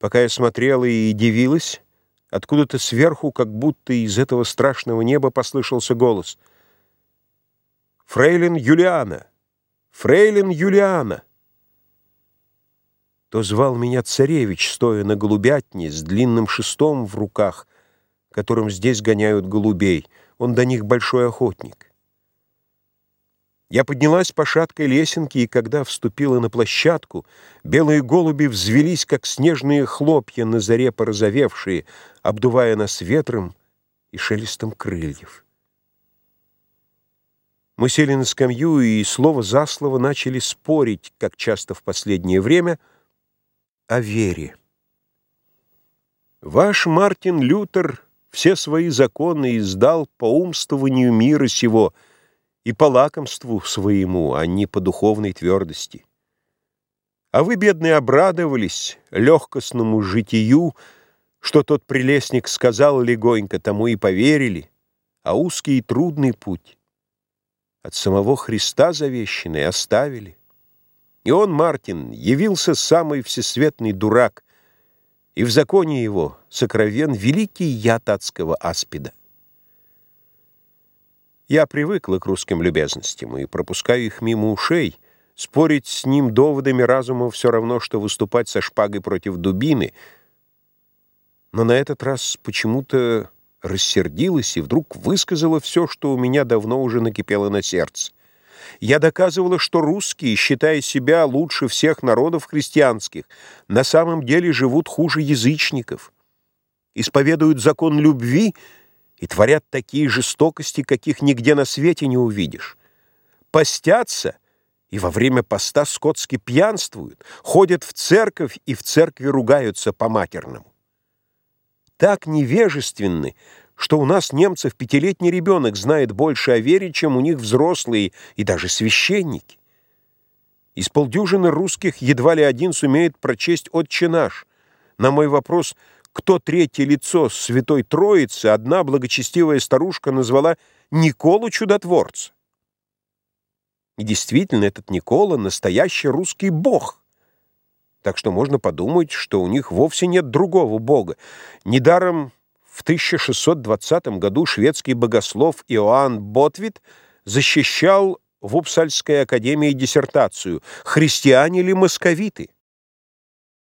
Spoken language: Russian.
Пока я смотрела и дивилась, откуда-то сверху, как будто из этого страшного неба послышался голос. «Фрейлин Юлиана! Фрейлин Юлиана!» То звал меня царевич, стоя на голубятне, с длинным шестом в руках, которым здесь гоняют голубей. Он до них большой охотник. Я поднялась по шаткой лесенке, и когда вступила на площадку, белые голуби взвелись, как снежные хлопья на заре порозовевшие, обдувая нас ветром и шелестом крыльев. Мы сели на скамью и слово за слово начали спорить, как часто в последнее время, о вере. Ваш Мартин Лютер все свои законы издал по умствованию мира сего — и по лакомству своему, а не по духовной твердости. А вы, бедные, обрадовались легкостному житию, что тот прелестник сказал легонько, тому и поверили, а узкий и трудный путь от самого Христа завещанный оставили. И он, Мартин, явился самый всесветный дурак, и в законе его сокровен великий яд адского аспида. Я привыкла к русским любезностям и пропускаю их мимо ушей. Спорить с ним доводами разума все равно, что выступать со шпагой против дубины. Но на этот раз почему-то рассердилась и вдруг высказала все, что у меня давно уже накипело на сердце. Я доказывала, что русские, считая себя лучше всех народов христианских, на самом деле живут хуже язычников, исповедуют закон любви — и творят такие жестокости, каких нигде на свете не увидишь. Постятся и во время поста скотски пьянствуют, ходят в церковь и в церкви ругаются по-матерному. Так невежественны, что у нас немцев пятилетний ребенок знает больше о вере, чем у них взрослые и даже священники. Из полдюжины русских едва ли один сумеет прочесть «Отче наш». На мой вопрос – кто третье лицо Святой Троицы, одна благочестивая старушка назвала Николу Чудотворца. И действительно, этот Никола — настоящий русский бог. Так что можно подумать, что у них вовсе нет другого бога. Недаром в 1620 году шведский богослов Иоанн Ботвит защищал в Упсальской академии диссертацию «Христиане ли московиты?».